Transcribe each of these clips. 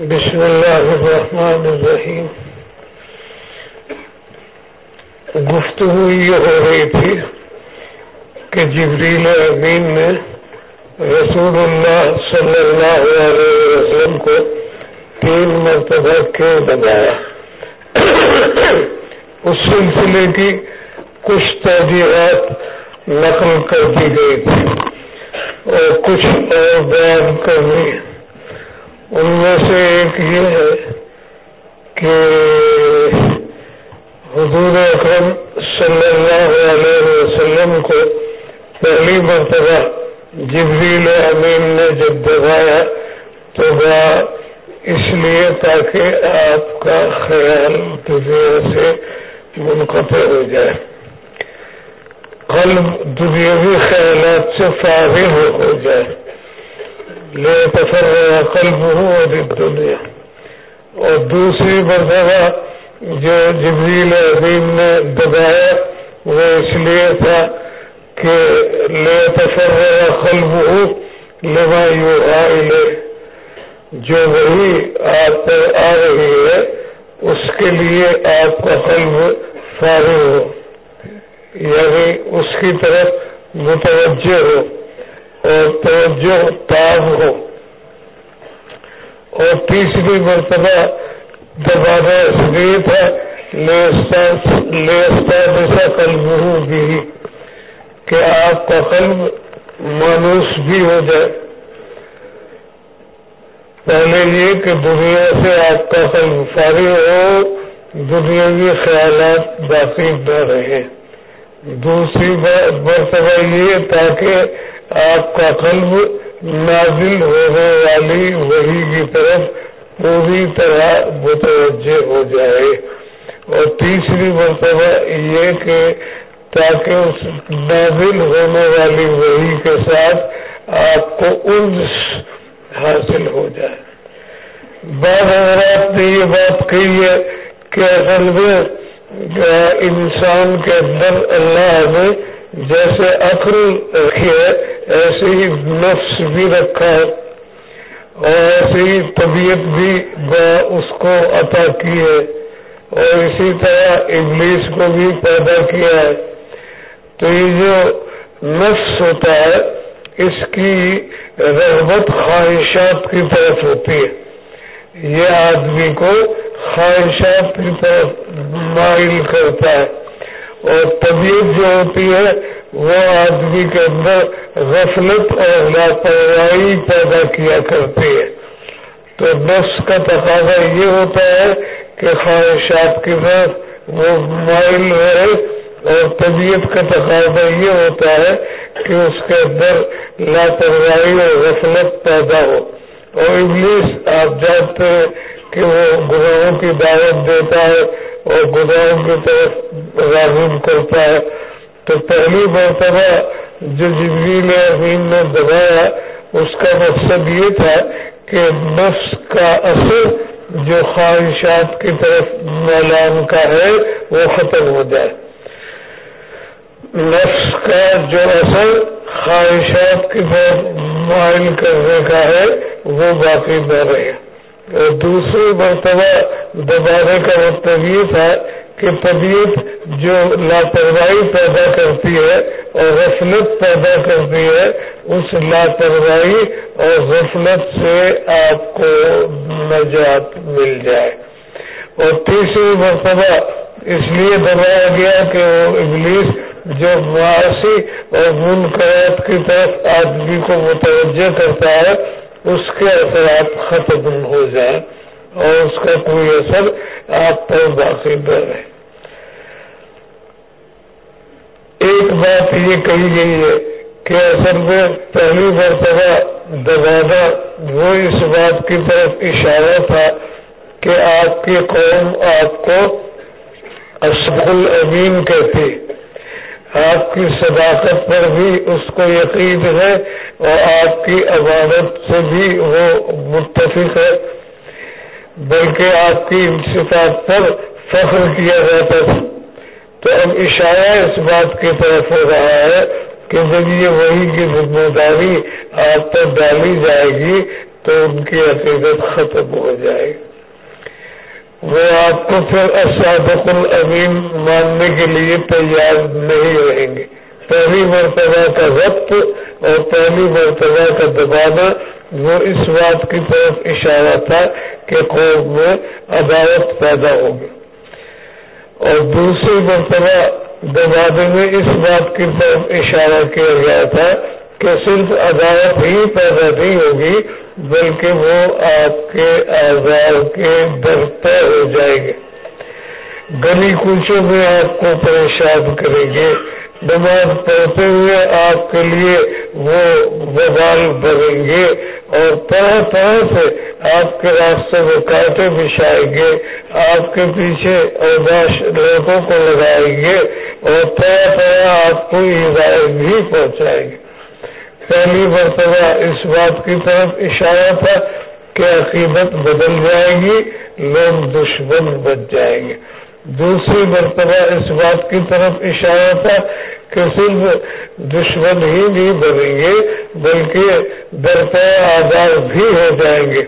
بسم اللہ الرحمن الرحیم گفتگو یہ ہو رہی تھی کہ جبریل امین نے رسول اللہ صلی اللہ علیہ وسلم کو تین مرتبہ کیوں دبایا اس سلسلے کی کچھ توجیحات نقل کر دی گئی تھی اور کچھ اور بیان کرنی ان میں سے ایک یہ ہے کہ حضور اکرم صلی اللہ علیہ وسلم کو پہلی مرتبہ جبریل امین نے جب دبایا تو وہ اس لیے تاکہ آپ کا خیال دنیا سے منقطع ہو جائے۔ قلب دنیاوی خیالات سے فارغ ہو جائے۔ لے پسر قلب ہو دنیا اور دوسری مرتبہ جو جبریل عظیم نے دبایا، وہ اس لیے تھا کہ لے پسر قلب ہو لما یو جو وہی آپ پر آ رہی ہے، اس کے لیے آپ کا قلب فارغ ہو یعنی اس کی طرف متوجہ ہو۔ اور توجہ تاب ہو۔ اور تیسری مرتبہ دوبارہ اس لیے تھا جیسا قلب بھی کہ آپ کا قلب مانوس بھی ہو جائے۔ پہلے یہ کہ دنیا سے آپ کا قلب فارغ ہو، دنیاوی خیالات باقی نہ رہے۔ دوسری مرتبہ یہ تاکہ آپ کا قلب نازل ہونے والی وہی کی طرف پوری طرح متوجہ ہو جائے۔ اور تیسری مرتبہ یہ کہ تاکہ اس نازل ہونے والی وہی کے ساتھ آپ کو انس حاصل ہو جائے۔ بعض حضرات نے یہ بات کہی ہے کہ اصل میں انسان کے اندر اللہ نے جیسے عقل رکھی ہے ایسے ہی نفس بھی رکھا ہے اور ایسے ہی طبیعت بھی اس کو عطا کی ہے اور اسی طرح ابلیس کو بھی پیدا کیا ہے۔ تو یہ جو نفس ہوتا ہے، اس کی رغبت خواہشات کی طرف ہوتی ہے۔ یہ آدمی کو خواہشات کی طرف مائل کرتا ہے۔ اور طبیعت جو ہوتی ہے، وہ آدمی کے اندر غفلت اور لاپرواہی پیدا کیا کرتی ہے۔ تو نفس کا تقاضا یہ ہوتا ہے کہ خواہشات کی طرف وہ مائل رہے اور طبیعت کا تقاضا یہ ہوتا ہے کہ اس کے اندر لاپرواہی اور غفلت پیدا ہو۔ اور انگلش آپ جانتے ہیں کہ وہ گناہوں کی دعوت دیتا ہے اور گناہوں کی طرف راغب کرتا ہے۔ تو پہلی مرتبہ جو جبریل عظیم نے دبایا اس کا مقصد یہ تھا کہ نفس کا اثر جو خواہشات کی طرف میلان کا ہے، وہ ختم ہو جائے۔ نفس کا جو اثر خواہشات کی طرف مائل کرنے کا ہے، وہ باقی نہ رہے۔ دوسری مرتبہ دوبارہ کا مطلب یہ تھا کہ طبیعت جو لاپرواہی پیدا کرتی ہے اور غفلت پیدا کرتی ہے، اس لاپرواہی اور غفلت سے آپ کو نجات مل جائے۔ اور تیسری مرتبہ اس لیے دبایا گیا کہ وہ انگلش جو معاشی اور منقرات کی طرف آدمی کو متوجہ کرتا ہے اس کے اثرات ختم ہو جائیں اور اس کا کوئی اثر آپ پر باقی نہ رہے۔ ایک بات یہ کہی گئی ہے کہ اصل میں پہلی مرتبہ دبانا وہ اس بات کی طرف اشارہ تھا کہ آپ کی قوم آپ کو اشب الامین کہتی۔ آپ کی صداقت پر بھی اس کو یقین ہے اور آپ کی عبادت سے بھی وہ متفق ہے۔ بلکہ آپ کی صفات پر فخر کیا جاتا تھا۔ تو اب اشارہ اس بات کی طرف ہو رہا ہے کہ جب یہ وہی کی ذمہ داری آپ پر ڈالی جائے گی تو ان کی عقیدت ختم ہو جائے گی۔ وہ آپ کو پھر اسادق الامین ماننے کے لیے تیار نہیں رہیں گے۔ پہلی مرتبہ کا وقت اور پہلی مرتبہ کا دبانا وہ اس بات کی طرف اشارہ تھا کہ قوم میں عدالت پیدا ہوگی۔ اور دوسری مرتبہ دبانے میں اس بات کی طرف اشارہ کیا گیا تھا کہ صرف عدالت ہی پیدا نہیں ہوگی بلکہ وہ آپ کے آزار کے درپے ہو جائیں گے۔ گلی کوچوں میں آپ کو پریشان کریں گے۔ نماز پڑھتے ہوئے آپ کے لیے وہ بوال بنیں گے اور طرح طرح سے آپ کے راستے میں کاٹے بچھائیں گے۔ آپ کے پیچھے اوباش لوگوں کو لگائیں گے اور طرح طرح آپ کو ہدایت بھی پہنچائیں گے۔ پہلی مرتبہ اس بات کی طرف اشارہ تھا کہ عقیدت بدل جائے گی، لوگ دشمن بن جائیں گے۔ دوسری مرتبہ اس بات کی طرف اشارہ تھا کہ صرف دشمن ہی نہیں بنیں گے، بلکہ درپے آزاد بھی ہو جائیں گے۔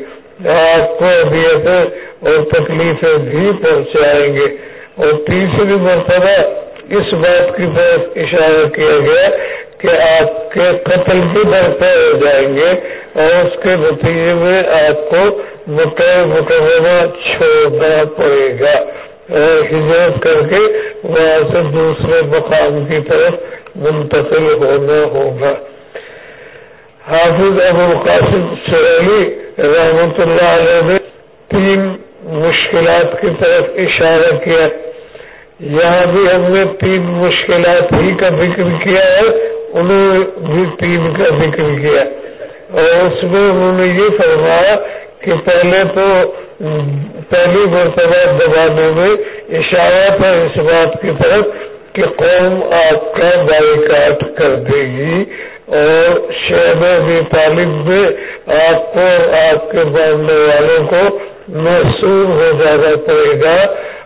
آپ کو ابیتیں اور تکلیفیں بھی پہنچائیں گے۔ اور تیسری مرتبہ اس بات کی طرف اشارہ کیا گیا کہ آپ کے قتل بھی برپے ہو جائیں گے اور اس کے نتیجے میں آپ کو مکمہ چھوڑنا پڑے گا۔ اور ہجرت کر کے وہاں سے دوسرے مقام کی طرف منتقل ہونا ہوگا۔ حافظ ابو القاسم سہیلی رحمت اللہ علیہ نے تین مشکلات کی طرف اشارہ کیا۔ یہاں بھی ہم نے تین مشکلات ہی کا ذکر کیا ہے۔ انہوں نے بھی تین کا ذکر کیا۔ اور اس میں انہوں نے یہ فرمایا کہ پہلے تو پہلی مرتبہ دبانے میں اشارہ تھا اس بات کی طرف کہ قوم آپ کا بائی کاٹ کر دے گی اور شہر بھی میں آپ کو آپ کے باننے والوں کو محسوس ہو جانا پڑے گا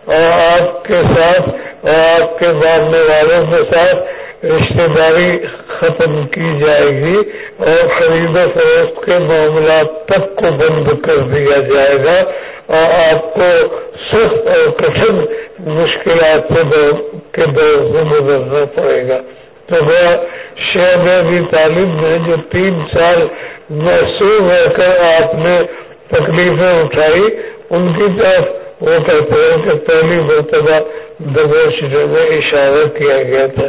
اور آپ کے ساتھ اور آپ کے باننے والوں کے ساتھ رشتے داری ختم کی جائے گی اور خرید و فروخت کے معاملات تک کو بند کر دیا جائے گا اور آپ کو سخت اور کٹن مشکلات کے دور سے گزرنا پڑے گا۔ تو وہ شہر بھی تعلیم میں جو تین سال محسوس ہو کر آپ نے تکلیفیں اٹھائی۔ ان کی طرف وہ کہتے ہیں کہ پہلی مرتبہ دبوش میں اشارہ کیا گیا تھا۔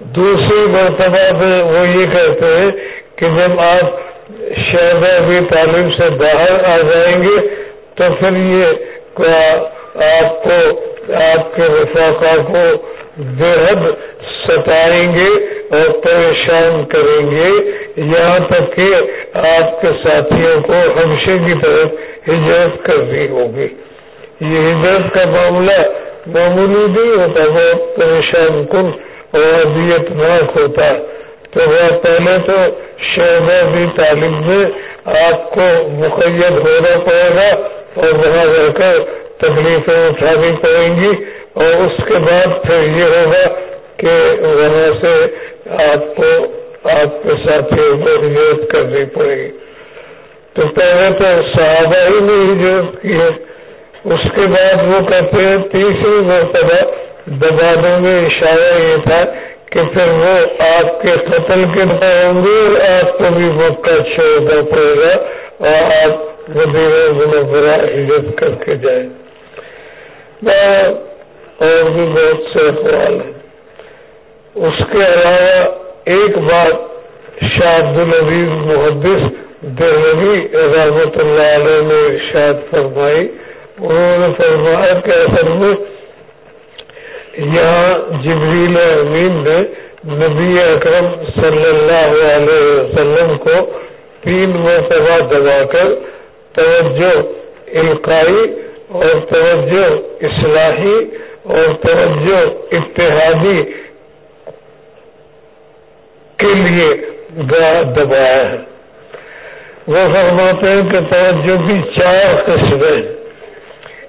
دوسری مرتبہ میں وہ یہ کہتے ہیں کہ جب آپ شہر تعلیم سے باہر آ جائیں گے تو پھر یہ آپ کو آپ کے رفاقہ کو بے حد ستائیں گے اور پریشان کریں گے۔ یہاں تک کہ آپ کے ساتھیوں کو ہمشے کی طرف ہجرت کرنی ہوگی۔ یہ ہجرت کا معاملہ معمولی نہیں ہوتا، بہت پریشان کن اور ہوتا تو وہ پہلے تو بھی تعلیم میں آپ کو مقید ہونا پڑے گا اور وہاں رہ کر تکلیفیں اٹھانی پڑیں گی اور اس کے بعد پھر یہ ہوگا کہ وہاں سے آپ کو آپ کے ساتھیوں کو کرنی پڑے گی۔ تو پہلے تو صحابہ ہی نے ہجرت کی ہے۔ اس کے بعد وہ کہتے ہیں تیسری مرتبہ دبادوں میں اشارہ یہ تھا کہ پھر وہ آپ کے قتل کے ہوں گے اور آپ کو بھی موقع چھوڑنا پڑے گا اور آپ منورہ عزت کر کے جائیں۔ اور بھی بہت سے اخبار ہیں۔ اس کے علاوہ ایک بات شاہ عبد العزیز محدث دہلوی رحمت اللہ علیہ نے ارشاد فرمائی۔ انہوں نے فرمایا کہ اصل میں یہاں جبریل امین نے نبی اکرم صلی اللہ علیہ وسلم کو تین مرتبہ دبا کر توجہ القائی اور توجہ اصلاحی اور توجہ اتحادی کے لیے دبایا ہے۔ وہ فرماتے ہیں کہ توجہ کی چار قسمیں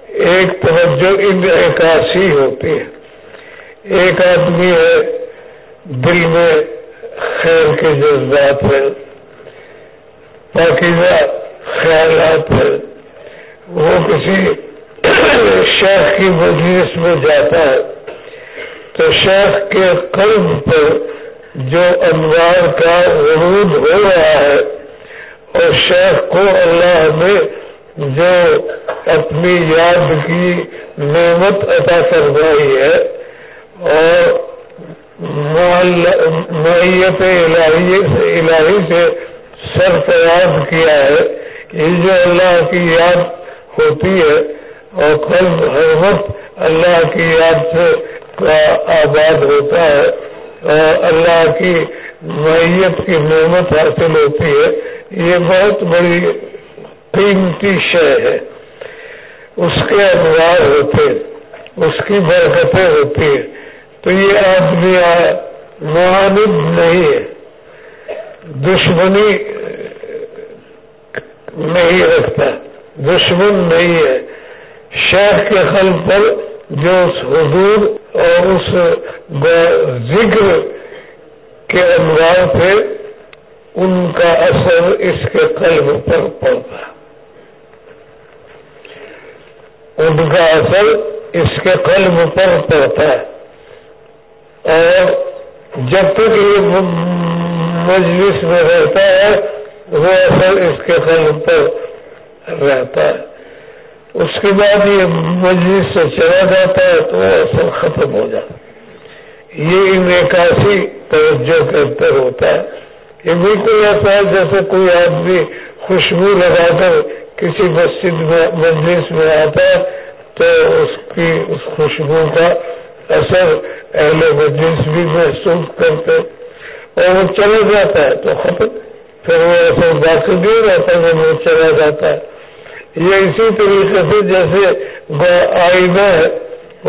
ایک توجہ انعکاسی ہوتی ہے۔ ایک آدمی ہے، دل میں خیر کے جذبات ہیں۔ پاکیزہ خیالات ہے وہ کسی شیخ کی مجلس میں جاتا ہے۔ تو شیخ کے قلب پر جو انوار کا ورود ہو رہا ہے، اور شیخ کو اللہ نے جو اپنی یاد کی نعمت عطا کروائی ہے اور معیت الہی سے سرفیاض کیا ہے یہ جو اللہ کی یاد ہوتی ہے اور قلب ہر وقت اللہ کی یاد سے آباد ہوتا ہے اور اللہ کی معیت کی نعمت حاصل ہوتی ہے، یہ بہت بڑی قیمتی شے ہے۔ اس کے انوار ہوتے، اس کی برکتیں ہوتی ہیں۔ تو یہ آدمی معاند نہیں ہے دشمنی نہیں رکھتا، دشمن نہیں ہے۔ شیخ کے خل پر جو اس حضور اور اس ذکر کے انوار تھے، ان کا اثر اس کے قلب پر پڑتا۔ ان کا اثر اس کے قلب پر پڑتا۔ ہے اور جب تک یہ مجلس میں رہتا ہے، وہ اثر اس کے قلب پر رہتا ہے۔ اس کے بعد یہ مجلس سے چلا جاتا ہے تو وہ اثر ختم ہو جاتا ہے۔ یہ انعکاسی توجہ کے اندر ہوتا ہے۔ یہ بالکل ایسا ہے جیسے کوئی آدمی خوشبو لگا کر کسی مسجد میں، مجلس میں آتا ہے تو اس کی، اس خوشبو کا اثر اہل مجلس بھی محسوس کرتے اور وہ چلا جاتا ہے تو ختم پھر وہ اثر باقی نہیں رہتا وہ چلا جاتا ہے۔ یہ اسی طریقے سے جیسے آئینہ ہے،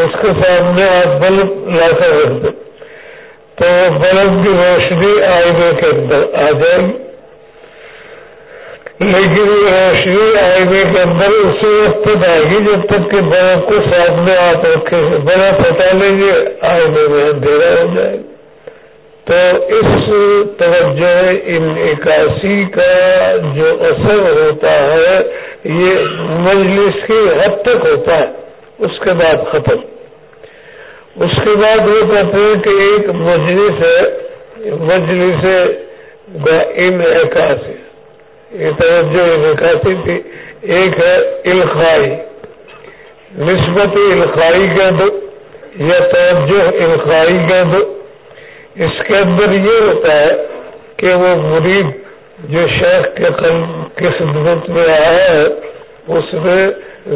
اس کے سامنے آپ بلب لا کر رکھ دیں تو بلب کی روشنی آئینے کے اندر آ جائے گی۔ لیکن یہ روشنی آئینے کے اندر اسی وقت تک آئے گی جب تک کہ بلب کو سامنے آپ رکھے بڑا پتا لیں گے آئینے میں اندھیرا ہو جائے گا۔ تو اس توجہ ان اکاسی کا جو اثر ہوتا ہے، یہ مجلس کی حد تک ہوتا ہے۔ اس کے بعد ختم۔ اس کے بعد وہ کہتے ہیں کہ ایک مجلس ہے، مجلس ان اکاسی یہ توجہ نکاسی تھی ایک ہے الخائی نسبت الخائی کا دو یا توجہ الخائی کا دو اس کے اندر یہ ہوتا ہے کہ وہ مرید جو شیخ کے قلب کی خدمت میں آیا ہے، اس نے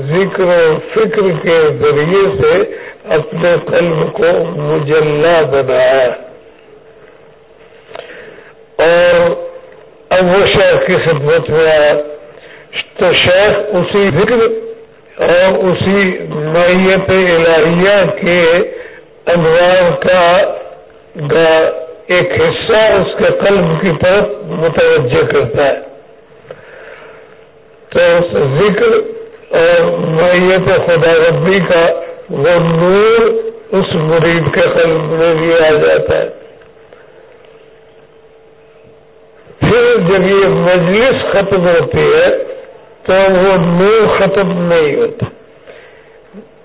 ذکر و فکر کے ذریعے سے اپنے قلب کو مجلہ بنایا۔ اور اب وہ شیخ کی خدمت میں آیا۔ تو شیخ اسی ذکر اور اسی میت الہیہ کے انوار کا ایک حصہ اس کے قلب کی طرف متوجہ کرتا ہے۔ تو اس ذکر اور میت خدا ربی کا وہ نور اس مرید کے قلب میں بھی آ جاتا ہے۔ پھر جب یہ مجلس ختم ہوتی ہے تو وہ نور ختم نہیں ہوتا۔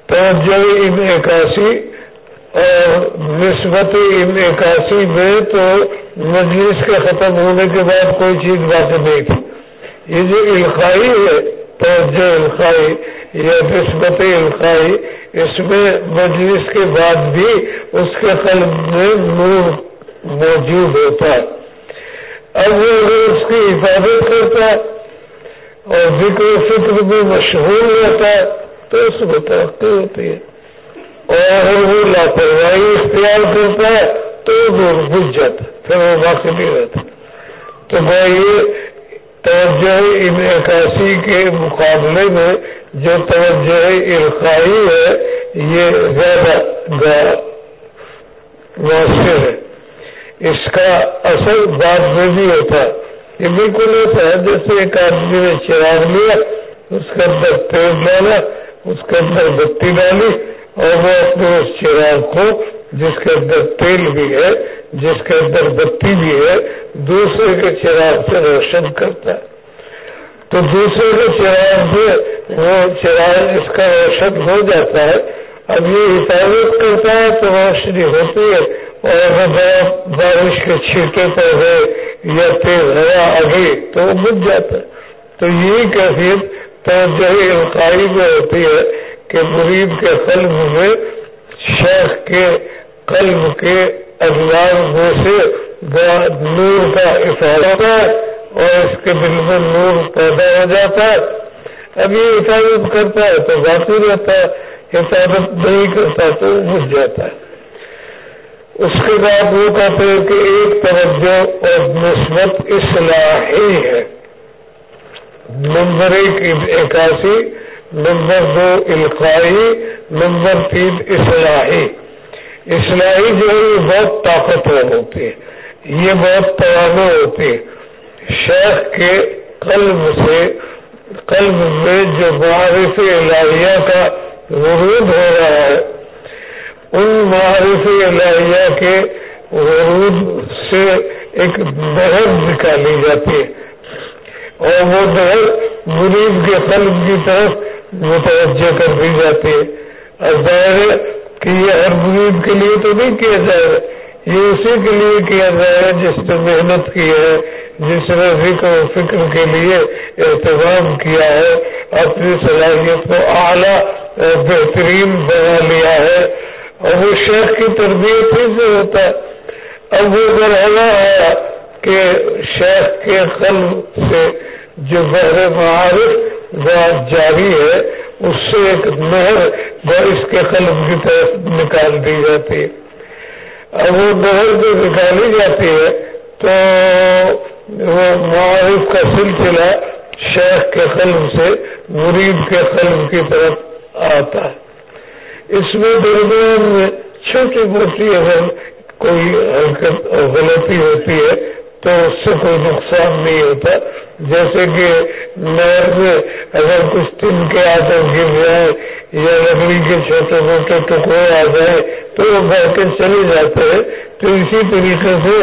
تو جو ان اکاسی اور نسبت ان اکاسی میں تو مجلس کے ختم ہونے کے بعد کوئی چیز باقی نہیں تھی۔ یہ جو الخائی ہے توجہ الخائی یا نسبت الخائی اس میں مجلس کے بعد بھی اس کے قلب میں نور موجود ہوتا ہے۔ اب وہ اگر اس کی حفاظت کرتا ہے اور ذکر فکر میں مشہور رہتا ہے، تو اس میں ترقی ہوتی ہے۔ اور اگر وہ لاپرواہی اختیار کرتا ہے، تو وہ بج جاتا پھر وہ باقی نہیں رہتا۔ تو میں یہ توجہ ان عکاسی کے مقابلے میں جو توجہ الخائی ہے، یہ زیادہ مؤثر ہے۔ اس کا اثر بعد میں ہوتا ہے یہ بالکل ایسا ہے، جیسے ایک آدمی نے چراغ لیا، اس کے اندر تیل ڈالا، اس کے اندر بتی ڈالی اور وہ اپنے اس چراغ کو، جس کے اندر تیل بھی ہے، جس کے اندر بتی بھی ہے، دوسرے کے چراغ سے روشن کرتا ہے۔ تو دوسرے کے چراغ سے وہ چراغ اس کا روشن ہو جاتا ہے۔ اب یہ حفاظت کرتا ہے تو روشنی ہوتی ہے۔ اور اگر بارش کے چھیٹے پر ہے یا تیز ہوا آ گئی تو وہ بج جاتا ہے۔ تو یہی کیفیت توجہ القائی میں ہوتی ہے کہ مرید کے قلب میں شیخ کے قلب کے اخبار میں سے نور کا افادہ ہے اور اس کے دل میں نور پیدا ہو جاتا ہے۔ اب یہ حفاظت کرتا ہے تو باقی رہتا ہے، حفاظت نہیں کرتا تو بج جاتا ہے۔ اس کے بعد وہ کہتے ہیں کہ ایک توجہ اور مثبت اصلاحی ہے۔ نمبر ایک اکاسی نمبر دو القائی، نمبر تین اصلاحی۔ اصلاحی جو ہے یہ بہت طاقتور ہوتی ہے، یہ بہت توانع ہوتی ہے۔ شیخ کے قلب سے، قلب میں جو معرف الہیہ کا ورود ہو رہا ہے ان معرف الہیہ کے ورود سے ایک بہت نکالی جاتی ہے۔ اور وہ بہت مریض کے قلب کی طرف متوجہ کر دی جاتی ہے۔ اور ظاہر ہے کہ یہ ہر مریض کے لیے تو نہیں کیا جائے گا یہ اسی کے لیے کیا جائے گا جس نے محنت کی ہے، جس نے فکر و فکر کے لیے اہتمام کیا ہے، اپنی صلاحیت کو اعلیٰ اور بہترین بنا لیا ہے۔ اور وہ شیخ کی تربیت ہی سے ہوتا ہے۔ اب وہ مرحلہ ہے کہ شیخ کے قلب سے جو بحر معارف بات جاری ہے، اس سے ایک نہر اس کے قلب کی طرف نکال دی جاتی ہے۔ اب وہ نہر جو نکالی جاتی ہے، تو وہ معارف کا سلسلہ شیخ کے قلب سے مرید کے قلب کی طرف آتا ہے۔ اس میں درمیان میں چھوٹی موٹی اگر کوئی حرکت اور غلطی ہوتی ہے تو اس سے کوئی نقصان نہیں ہوتا۔ جیسے کہ نہر میں اگر کچھ تن کے آدر گر جائے یا لکڑی کے چھوٹے موٹے ٹکڑے آ جائے تو وہ بہ کے چلے جاتے ہیں۔ تو اسی طریقے سے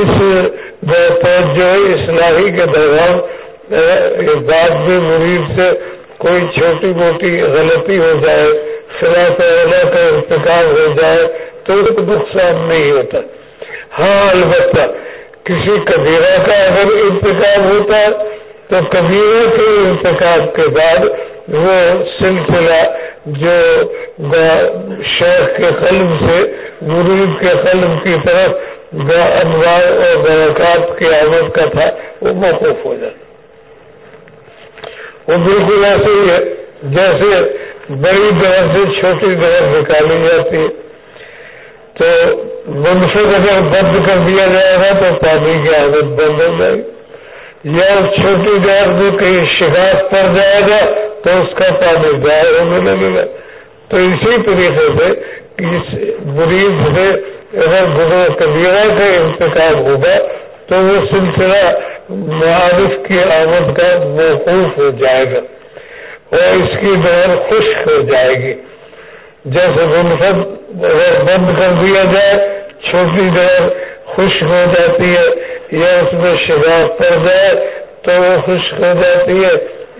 اس توجہ، اصلاحی کے دوران بعد میں مریض سے کوئی چھوٹی موٹی غلطی ہو جائے خلاف اللہ کا انتقال ہو جائے، تو نقصان نہیں ہوتا۔ ہاں البتہ کسی کبیرہ کا اگر انتخاب ہوتا، تو کبیرہ کے انتخاب کے بعد وہ سلسلہ جو شیخ کے قلم سے، مرید کے قلم کی طرف انوار اور برکات کی آمد کا تھا، وہ موقف ہو جاتا۔ وہ بالکل ایسے ہی ہے جیسے بڑی درخت سے چھوٹی درخت نکالی جاتی ہے۔ تو منفرد اگر بند کر دیا جائے گا تو پانی کی عادت بند ہو جائے گی۔ یا چھوٹی گیر میں کہیں شکایت پڑ جائے گا تو اس کا پانی ضائع ہونے لگے گا۔ تو اسی طریقے سے اس مریض سے اگر گرو کبیرہ کا انتخاب ہوگا تو وہ سلسلہ معارف کی آمد کا موقوف ہو جائے گا اور اس کی دور خشک ہو جائے گی۔ جیسے منفرد اگر بند کر دیا جائے، چھوٹی دیر خشک ہو جاتی ہے یا اس میں شگاف پڑ جائے تو وہ خشک ہو جاتی ہے۔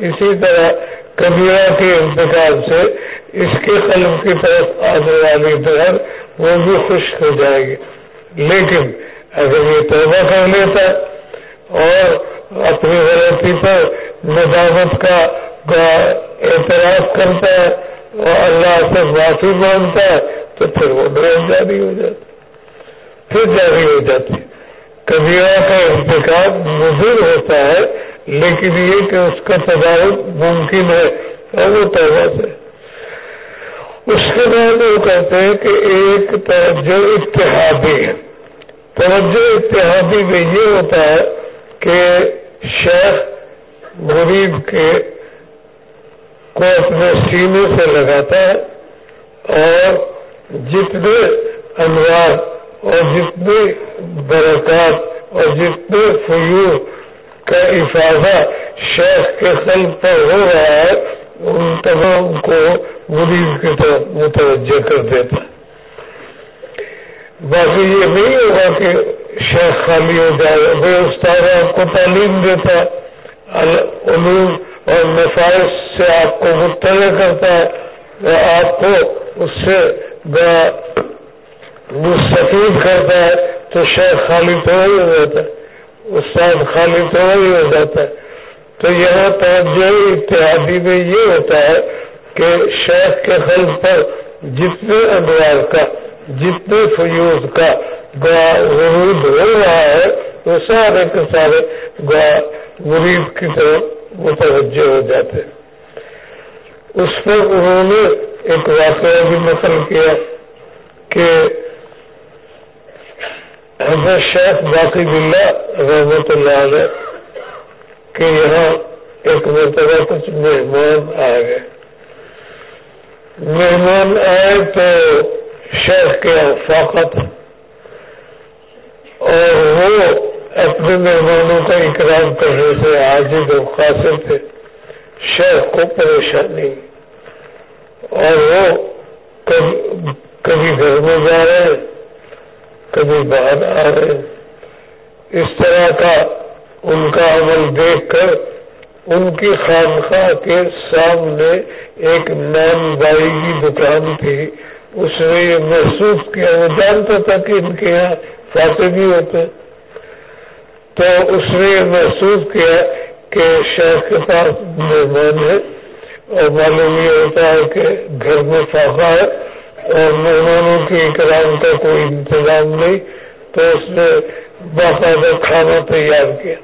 اسی طرح کبیرہ کے انتقال سے اس کے قلم کی طرف آنے والی در وہ بھی خشک ہو جائے گی۔ لیکن اگر یہ توبہ کر لیتا اور اپنی غلطی پر ندامت کا اعتراف کرتا ہے اور اللہ سے معافی مانگتا ہے، تو پھر وہ ڈرائن جاری ہو جاتی پھر جاری ہو جاتی کبیرہ کا انتخاب مضر ہوتا ہے، لیکن یہ کہ اس کا تدارک ممکن ہے، اور وہ توبہ سے۔ اس کے بعد وہ کہتے ہیں کہ ایک توجہ اتحادی ہے۔ توجہ اتحادی میں یہ ہوتا ہے کہ شیخ مرید کے کو اپنے سینے سے لگاتا ہے اور جتنے انوار اور جتنے برکات اور جتنے فیور کا افاظہ شیخ کے قلب پر ہو رہا ہے، ان تمام کو مریض کی طرف متوجہ کر دیتا ہے۔ باقی یہ نہیں ہوگا کہ شیخ خالی ہو جائے بھائی استاد آپ کو تعلیم دیتا ہے علوم اور نفائش سے آپ کو مطلع کرتا ہے آپ کو اس سے مستفید کرتا ہے، تو شیخ خالی تھوڑا ہی ہو جاتا ہے، استاد خالی تھوڑا ہی ہو جاتا ہے۔ تو یہاں توجہ اتحادی میں یہ ہوتا ہے کہ شیخ کے خلق پر جتنے انوار کا جتنے فیوز کا غروب ہو رہا ہے، وہ سارے کے سارے غریب کی طرف متوجہ ہو جاتے ہیں۔ اس پر انہوں نے ایک واقعہ بھی نقل کیا کہ حضرت شیخ باقی بلّہ رحمت اللہ علیہ کہ یہاں ایک مرتبہ کچھ مہمان آ گئے مہمان آئے تو شیخ کے فاقت اور وہ اپنے مہمانوں کا اکرام کرنے سے آج ہی قاصر تھے۔ شیخ کو پریشانی۔ اور وہ کبھی گھر میں جا رہے، کبھی باہر آ رہے۔ اس طرح کا ان کا عمل دیکھ کر ان کی خانخواہ کے سامنے ایک نام بائی کی دکان تھی۔ اس نے یہ محسوس کیا، وہ جانتا تھا کہ ان کے یہاں فاتح بھی ہوتے۔ تو اس نے یہ محسوس کیا کہ شیخ کے پاس مہمان ہے اور معلوم یہ ہوتا ہے کہ گھر میں فاقہ ہے اور مہمانوں کے اکرام کا کوئی انتظام نہیں۔ تو اس نے باقاعدہ کھانا تیار کیا۔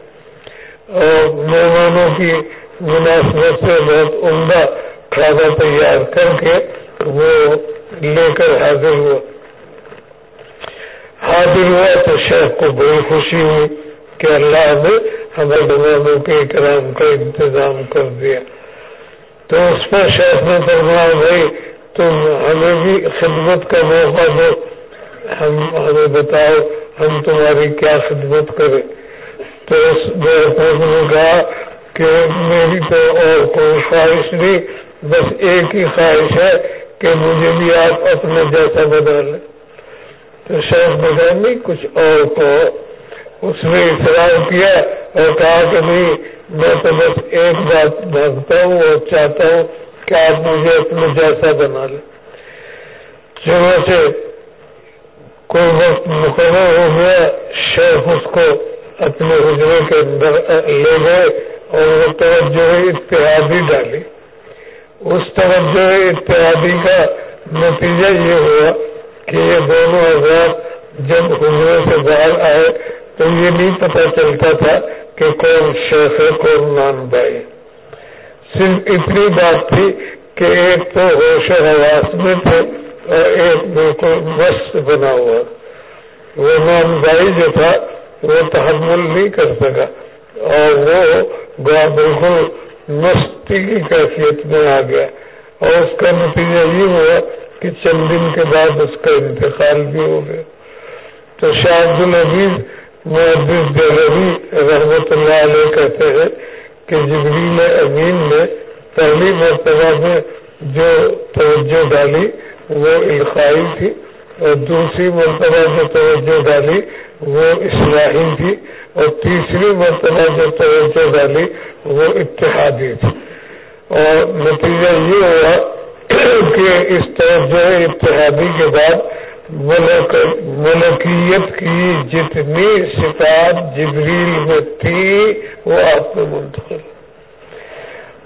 اور مہمانوں کی مناسبت سے بہت عمدہ کھانا تیار کر کے وہ لے کر حاضر ہوا۔ حاضر ہوا تو شیخ کو بڑی خوشی ہوئی کہ اللہ نے ہمیں مہمانوں کے اکرام کا انتظام کر دیا۔ تو اس پر شیخ نے فرمایا، بھائی، تم ہمیں بھی خدمت کا موقع دو۔ ہم، ہمیں بتاؤ، ہم تمہاری کیا خدمت کریں۔ تو اس نے کہا کہ میری تو اور کوئی خواہش نہیں، بس ایک ہی خواہش ہے کہ مجھے بھی آپ اپنے جیسا بنا لیں تو شیخ بتا نہیں کچھ اور کو اس نے اصرار کیا اور کہا کہ نہیں، میں تو بس ایک بات مانگتا ہوں اور چاہتا ہوں کہ آپ مجھے اپنے جیسا بنا لیں۔ چلو سے کوئی وقت مقرر ہو گیا، شیخ اس کو اپنے حجرے کے اندر لے گئے اور وہ توجہ اتحادی ڈالی۔ اس توجہ اتحادی کا نتیجہ یہ ہوا کہ یہ دونوں حضرات جب حجرے سے باہر آئے تو یہ نہیں پتا چلتا تھا کہ کون شیخ ہے، کون نان بھائی صرف اتنی بات تھی کہ ایک تو ہوش حواس میں تھے اور ایک بالکل مست بنا ہوا۔ وہ نان بھائی جو تھا، وہ تحمل نہیں کر سکا اور وہ بالکل مستی کی کیفیت میں آ گیا۔ اور اس کا نتیجہ یہ ہوا کہ چند دن کے بعد اس کا انتقال بھی ہو گیا۔ تو شاہ عبد العزیز محدث دہلوی رحمت اللہ علیہ کہتے ہیں کہ جبریل امین نے پہلی مرتبہ میں جو توجہ ڈالی وہ الخائی تھی اور دوسری مرتبہ جو توجہ ڈالی وہ اصلاحی تھی اور تیسری مرتبہ جو توجہ ڈالی وہ اتحادی تھی اور نتیجہ یہ ہوا کہ اس توجہ اتحادی کے بعد ملکیت کی جتنی صفات جبریل میں تھی، وہ آپ کو منتقل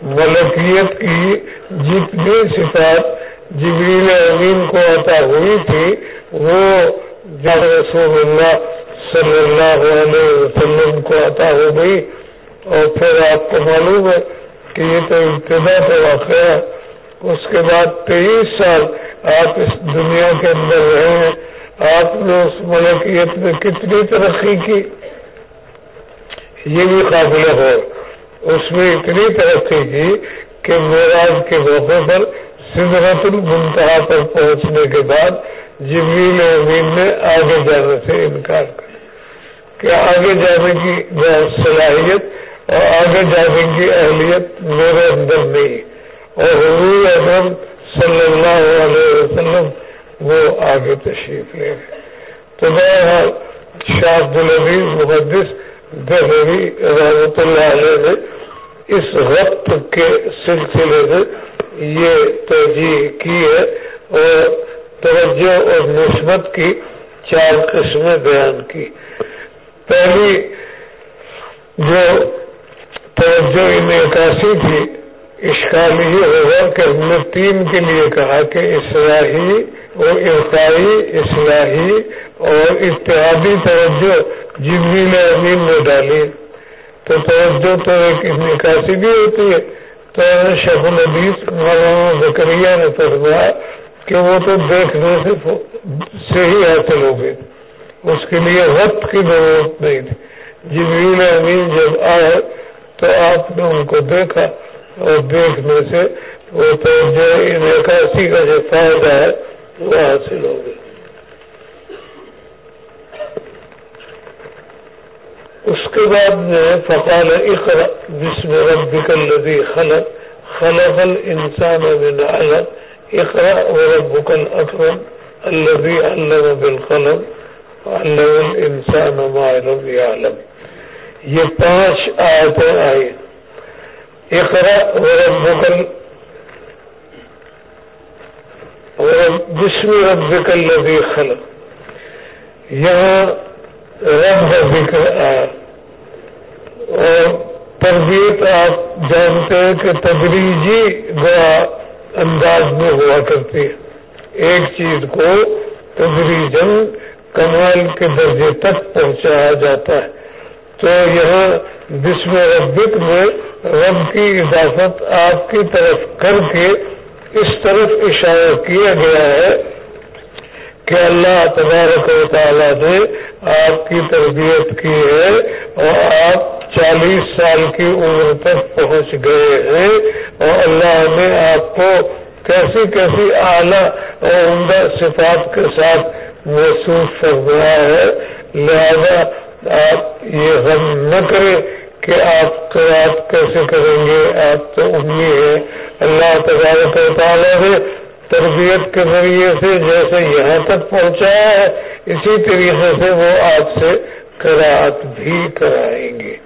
ملکیت کی جتنی صفات جبریل امین کو عطا ہوئی تھی، وہ جب رسول اللہ صلی اللہ علیہ وسلم کو عطا ہو گئی۔ اور پھر آپ کو معلوم ہے کہ یہ تو ابتدا کا واقعہ ہے۔ اس کے بعد تیئیس سال آپ اس دنیا کے اندر رہے ہیں۔ آپ نے اس ملکیت میں کتنی ترقی کی؟ یہ بھی قابل ہو اس میں اتنی ترقی کی کہ میراج کے موقع پر سدرت المنتہا پر پہنچنے کے بعد جمیل امین نے آگے جانے سے انکار کر کہ آگے جانے کی صلاحیت اور آگے جانے کی اہلیت میرے اندر نہیں۔ اور حضور اعظم صلی اللہ علیہ وسلم وہ آگے تشریف لے۔ گئے تو بہرحال شاہ عبد العزیز محدث دہلی رحمت اللہ علیہ نے اس وقت کے سلسلے میں یہ توجہ کی ہے اور توجہ اور نسبت کی چار قسمیں بیان کی۔ پہلی جو توجہ انہیں انعکاسی تھی۔ اشکال یہ ہوگا کہ ہم نے تین کے لیے کہا کہ اصلاحی اور ارقائی اصلاحی اور اتحادی توجہ جبریل امین نے ڈالی۔ تو توجہ تو ایک نکاسی بھی ہوتی ہے۔ تو شیخ الحدیث مولانا زکریہ نے فرمایا کہ وہ تو دیکھنے سے سے ہی حاصل ہو گئے۔ اس کے لیے وقت کی ضرورت نہیں تھی۔ جبریل امین جب آئے تو آپ نے ان کو دیکھا اور دیکھنے سے وہ تو جو نکاسی کا جو فائدہ ہے، وہ حاصل ہو گیا۔ اس کے بعد میں فقال اقرا بسم ربك الذي خلق خلق الانسان من علق اقرا وربك الاكرم الذي علم بالقلم علم الانسان ما لم يعلم۔ یہ پانچ آیتیں آئی اقرا وربك بسم ربك الذي خلق۔ یہاں رب ذکر آیا۔ اور تربیت آپ جانتے ہیں کہ تدریجی گوا انداز میں ہوا کرتی ہے۔ ایک چیز کو تدریجن کمال کے درجے تک پہنچایا جاتا ہے۔ تو یہاں بسم ربک میں رب کی اضافت آپ کی طرف کر کے اس طرف اشارہ کیا گیا ہے کہ اللہ تبارک و تعالیٰ نے آپ کی تربیت کی ہے اور آپ چالیس سال کی عمر تک پہنچ گئے ہیں اور اللہ نے آپ کو کیسی کیسی اعلیٰ اور عمدہ صفات کے ساتھ محسوس فرمایا ہے۔ لہذا آپ یہ غم نہ کریں کہ آپ قرآن کیسے کریں گے؟ آپ تو امی ہے۔ اللہ تبارک و تعالیٰ نے تربیت کے ذریعے سے جیسے یہاں تک پہنچایا ہے، اسی طریقے سے وہ آپ سے کراط بھی کرائیں گے۔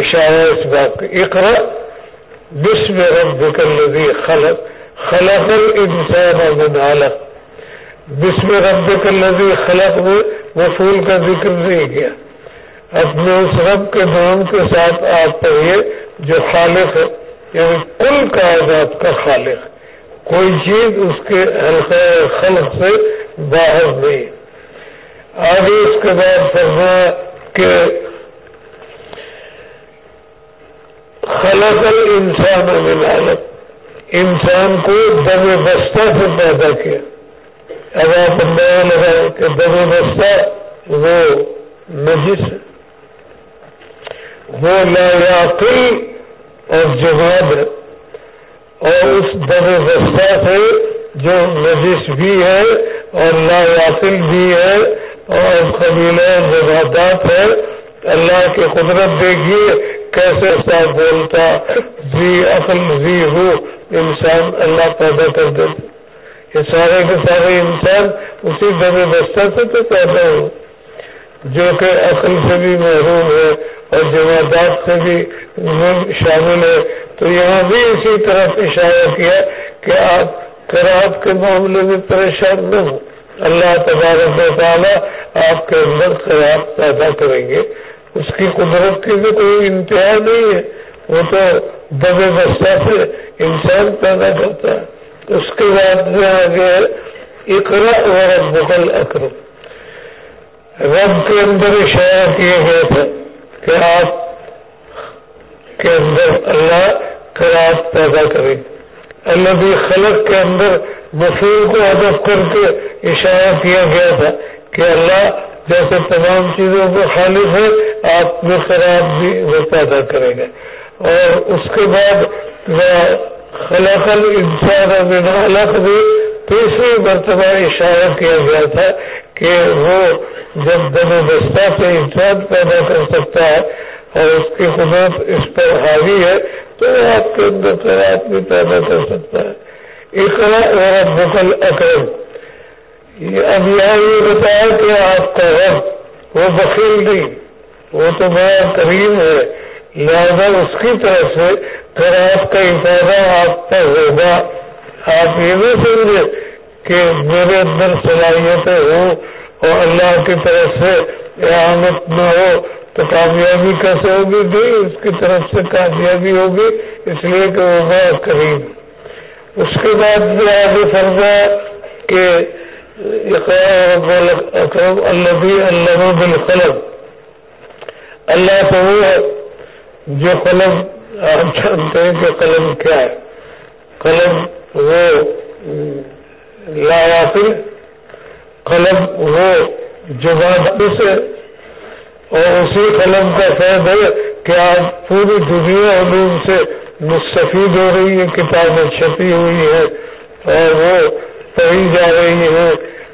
اشارہ اس بات اقرا بسم ربک الذی خلق خلق الانسان من علق۔ بسم ربک الذی خلق میں وصول کا ذکر نہیں کیا۔ اپنے اس رب کے نام کے ساتھ آپ پڑھیے جو خالق ہے یعنی کل کائنات کا خالق۔ کوئی چیز اس کے حلقہ خلق سے باہر نہیں۔ آگے اس کے بعد فرمایا کہ خلق انسان من انسان کو دم بستہ سے پیدا کیا۔ اب آپ اندازہ لگائے کہ دم وہ نجس وہ لا یاقل اور جواب ہے۔ اور اس در سے جو نجس بھی ہے اور لا واقل بھی ہے اور قبیلہ جوادات ہے، اللہ کی قدرت دیکھیے کیسے سا بولتا، زی عقل زی ہو، انسان اللہ پیدا کر دیتے یہ سارے کے سارے انسان اسی در وسطہ سے تو پیدا ہو۔ جو کہ عقل سے بھی محروم ہے اور جوادات سے بھی شامل ہے۔ تو یہاں بھی اسی طرح اشارہ کیا کہ آپ کراط کے معاملے میں پریشان نہ ہوں۔ اللہ تبارک و تعالیٰ آپ کے اندر خراب پیدا کریں گے۔ اس کی قدرت کی بھی کوئی انتہا نہیں ہے۔ وہ تو دب بستہ سے انسان پیدا کرتا ہے۔ اس کے بعد میں آگے اکرا اور بغل اکرم۔ رب کے اندر اشارہ کیے گئے تھے کہ آپ کے اندر اللہ خراب پیدا کرے اللہ بھی خلق کے اندر مفید کو ادب کر کے اشارہ کیا گیا تھا کہ اللہ جیسے تمام چیزوں کو خالص ہے، آپ میں خراب بھی وہ پیدا کرے گا اور اس کے بعد خلق انسان اور الگ بھی تیسری مرتبہ اشارہ کیا گیا تھا کہ وہ جب دم دستہ سے انسان پیدا کر سکتا ہے اور اس کی قدرت اس پر حاوی ہے، تو وہ آپ کے اندر خیرات بھی پیدا کر سکتا ہے۔ اقرا اور بکل اکرم اب یہاں یہ بتایا کہ آپ کا رب وہ بخیل نہیں، وہ تو بڑا کریم ہے۔ لہذا اس کی طرف سے قرآن کا افادہ آپ پر ہوگا۔ آپ یہ نہیں سمجھے کہ میرے اندر صلاحیتیں ہوں اور اللہ کی طرف سے احمد نہ ہو تو کامیابی کیسے ہوگی؟ نہیں، اس کی طرف سے کامیابی ہوگی، اس لیے کہ وہ بہت قریب اس کے بعد جو آگے فرما کہ اللہ بھی اللہ بالقلم۔ اللہ تو وہ جو قلم، آپ جانتے ہیں کہ قلم کیا ہے؟ قلم وہ لاواقل قلم وہ جو بات سے اور اسی قلم کا فیض ہے کہ آج پوری دنیا علوم سے مستفید ہو رہی ہے، کتابیں چھپی ہوئی ہے اور وہ پڑھی جا رہی ہے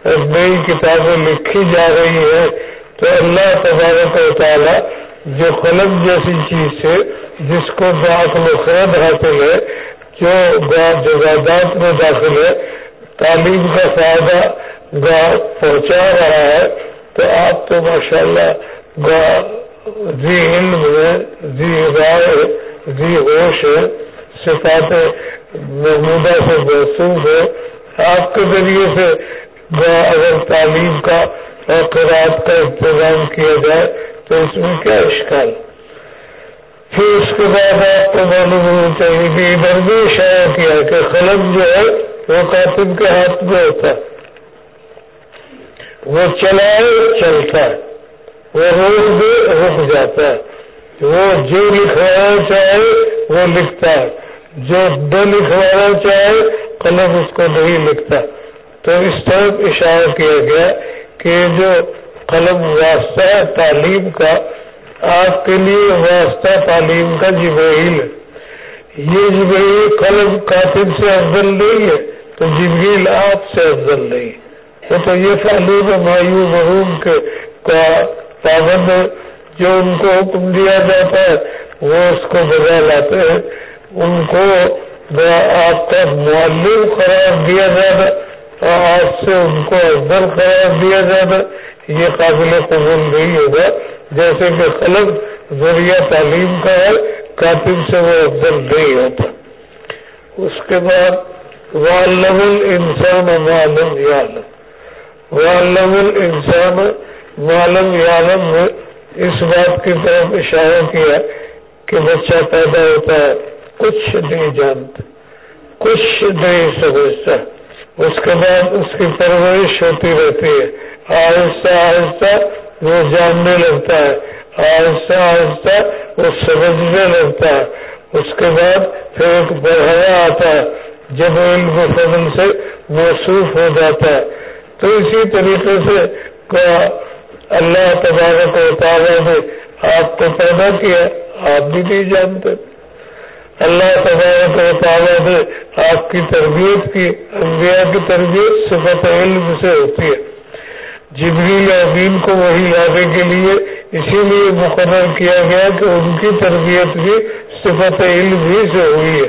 اور نئی کتابیں لکھی جا رہی ہے تو اللہ تبارک و تعالیٰ جو قلم جیسی چیز سے جس کو باقل و خیر حاصل ہے جو جگادات میں داخل ہے؟ تعلیم کا فائدہ پہنچا رہا ہے۔ تو آپ تو ماشاء اللہ جی علم ہے جی رائے جی ہوش ہے صفات محمودہ سے محسوس ہے آپ کے ذریعے سے اگر تعلیم کا اور قرآد کا انتظام کیا جائے تو اس میں کیا اشکال؟ پھر اس کے بعد آپ کو معلوم ہونا چاہیے کہ ادھر بھی اشارہ کیا کہ قلم جو ہے، وہ کاتب کے ہاتھ میں ہوتا وہ چلائے، چلتا ہے۔ وہ روک دے رک جاتا ہے۔ وہ جو لکھوانا چاہے، وہ لکھتا ہے۔ جو نہ لکھوانا چاہے، قلم اس کو نہیں لکھتا۔ تو اس طرح اشارہ کیا گیا کہ جو قلم واسطہ تعلیم کا، آپ کے لیے واسطہ تعلیم کا جبریل ہے۔ یہ جبریل قلم کاتب سے افضل نہیں ہے، تو جبریل آپ سے افضل نہیں وہ تو یہ تعلیم مایو محروم کے کا پابند جو ان کو حکم دیا جاتا ہے، وہ اس کو بجا لاتے ہیں۔ ان کو آپ کا معلم قرار دیا جاتا اور آپ سے ان کو افضل قرار دیا جاتا یہ قابل قبول نہیں ہوگا۔ جیسے کہ قلم ذریعہ تعلیم کا ہے، کاتب سے وہ افضل نہیں ہوتا۔ اس کے بعد والم الانسان معلوم یعلم والم الانسان معلوم یعلم میں اس بات کی طرف اشارہ کیا کہ بچہ پیدا ہوتا ہے، کچھ نہیں جانتا، کچھ نہیں سمجھتا۔ اس کے بعد اس کی پرورش ہوتی رہتی ہے۔ آہستہ آہستہ وہ جاننے لگتا ہے، آہستہ آہستہ وہ سمجھنے لگتا ہے۔ اس کے بعد پھر ایک بڑھایا آتا ہے، جب علم فضل سے موصوف ہو جاتا ہے۔ تو اسی طریقے سے اللہ تبارک و تعالیٰ نے آپ کو پیدا کیا، آپ بھی نہیں جانتے۔ اللہ تبارک و تعالیٰ نے آپ کی تربیت کی، انبیاء کی تربیت صفت علم سے ہوتی ہے۔ جبریل امین کو وہی لانے کے لیے اسی لیے مقرر کیا گیا کہ ان کی تربیت بھی صفت علم ہی سے ہوئی ہے۔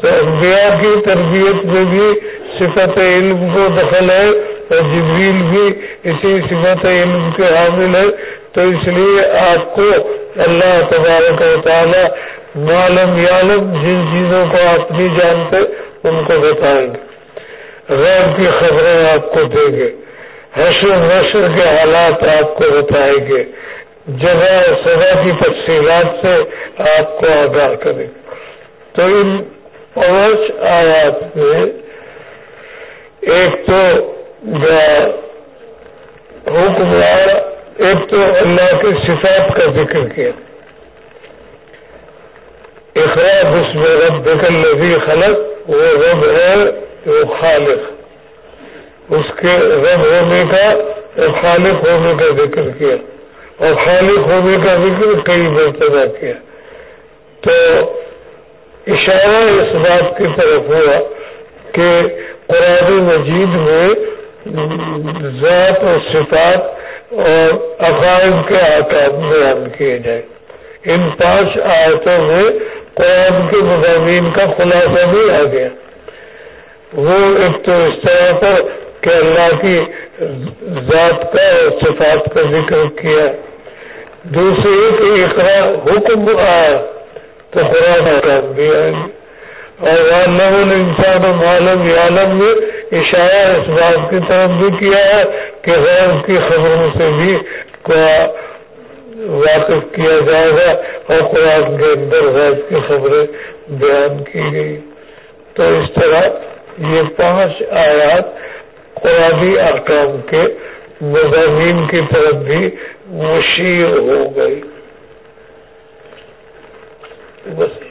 تو انبیاء کی تربیت میں بھی صفت علم کو دخل ہے اور جبریل بھی اسی صفت علم کے حامل ہے۔ تو اس لیے آپ کو اللہ تبارک و تعالی معلوم یالم جن چیزوں کو آپ نہیں جانتے ان کو بتائیں گے۔ غیر کی خبریں آپ کو دیں گے۔ حشر نشر کے حالات آپ کو بتائیں گے۔ جگہ سزا کی تفصیلات سے آپ کو آگاہ کریں۔ تو ان پانچ آیات میں ایک تو حکمران ایک تو اللہ کے صفات کا ذکر کیا۔ اخراج اس میں رب دکل نبی خلق، وہ رب ہے، وہ خالق۔ اس کے رب ہونے کا اور خالق ہونے کا ذکر کیا اور خالق ہونے کا ذکر کئی مرتبہ کیا۔ تو اشارہ اس بات کی طرف ہوا کہ قرآن مجید میں ذات اور صفات اور عقائد کے آکاد بیان کیے جائیں۔ ان پانچ آیتوں میں قرآن کے مضامین کا خلاصہ بھی آ گیا۔ وہ ایک تو اس طرح پر کہ اللہ کی ذات کا اور صفات کا ذکر کیا۔ دوسری ایک حکم آیا تو قرآن احکام بھی آئیں گے اور نمن انسان عالم عالم میں اشارہ اس بات کی طرف بھی کیا ہے کہ غیر کی خبروں سے بھی واقف کیا جائے گا اور قرآن کے اندر غیر کی خبریں بیان کی گئی۔ تو اس طرح یہ پانچ آیات قرآنی احکام کے مضامین کی طرف بھی مشیر ہو گئی۔ بس۔